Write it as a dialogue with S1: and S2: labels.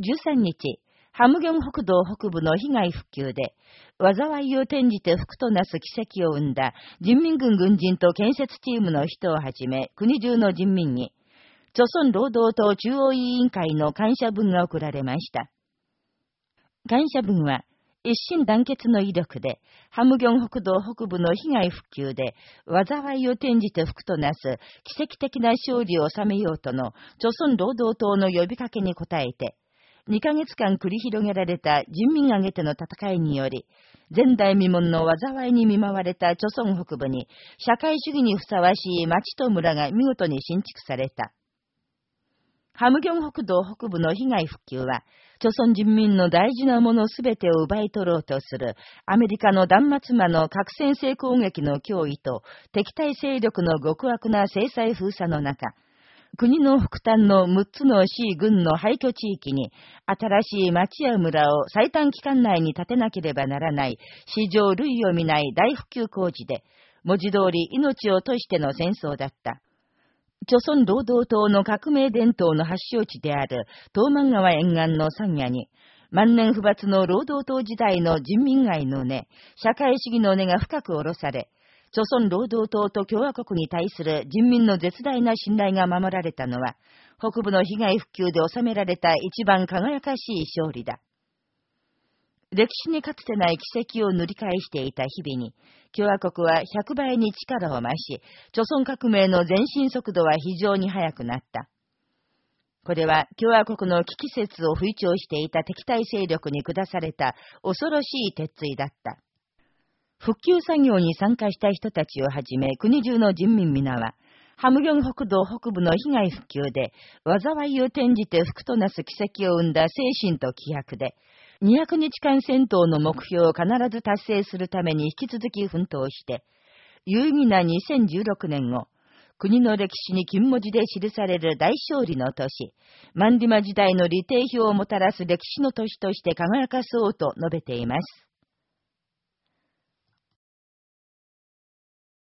S1: 13日、ハムギョン北道北部の被害復旧で、災いを転じて福となす奇跡を生んだ人民軍軍人と建設チームの人をはじめ、国中の人民に、朝鮮労働党中央委員会の感謝文が送られました。感謝文は、一心団結の威力で、ハムギョン北道北部の被害復旧で、災いを転じて福となす奇跡的な勝利を収めようとの、朝鮮労働党の呼びかけに応えて、2ヶ月間繰り広げられた人民挙げての戦いにより、前代未聞の災いに見舞われた朝鮮北部に、社会主義にふさわしい町と村が見事に新築された。ハムギョン北道北部の被害復旧は、朝鮮人民の大事なものすべてを奪い取ろうとする、アメリカの断末魔の核戦性攻撃の脅威と、敵対勢力の極悪な制裁封鎖の中、国の北端の6つの市軍の廃墟地域に、新しい町や村を最短期間内に建てなければならない、史上類を見ない大普及工事で、文字通り命を賭しての戦争だった。朝鮮労働党の革命伝統の発祥地である東満川沿岸の山野に、万年不罰の労働党時代の人民愛の根、社会主義の根が深く下ろされ、朝鮮労働党と共和国に対する人民の絶大な信頼が守られたのは、北部の被害復旧で収められた一番輝かしい勝利だ。歴史にかつてない奇跡を塗り返していた日々に、共和国は100倍に力を増し、朝鮮革命の前進速度は非常に速くなった。これは共和国の危機説を吹聴していた敵対勢力に下された恐ろしい鉄槌だった。復旧作業に参加した人たちをはじめ国中の人民皆は、ハムギョン北道北部の被害復旧で、災いを転じて福となす奇跡を生んだ精神と気迫で、200日間戦闘の目標を必ず達成するために引き続き奮闘して、有意義な2016年を、国の歴史に金文字で記される大勝利の年、マンディマ時代の利定表をもたらす歴史の年として輝かそうと述べています。